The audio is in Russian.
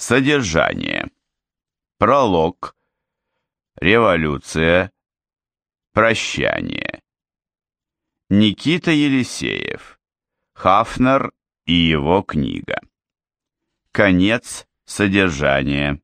Содержание. Пролог. Революция. Прощание. Никита Елисеев. Хафнер и его книга. Конец содержания.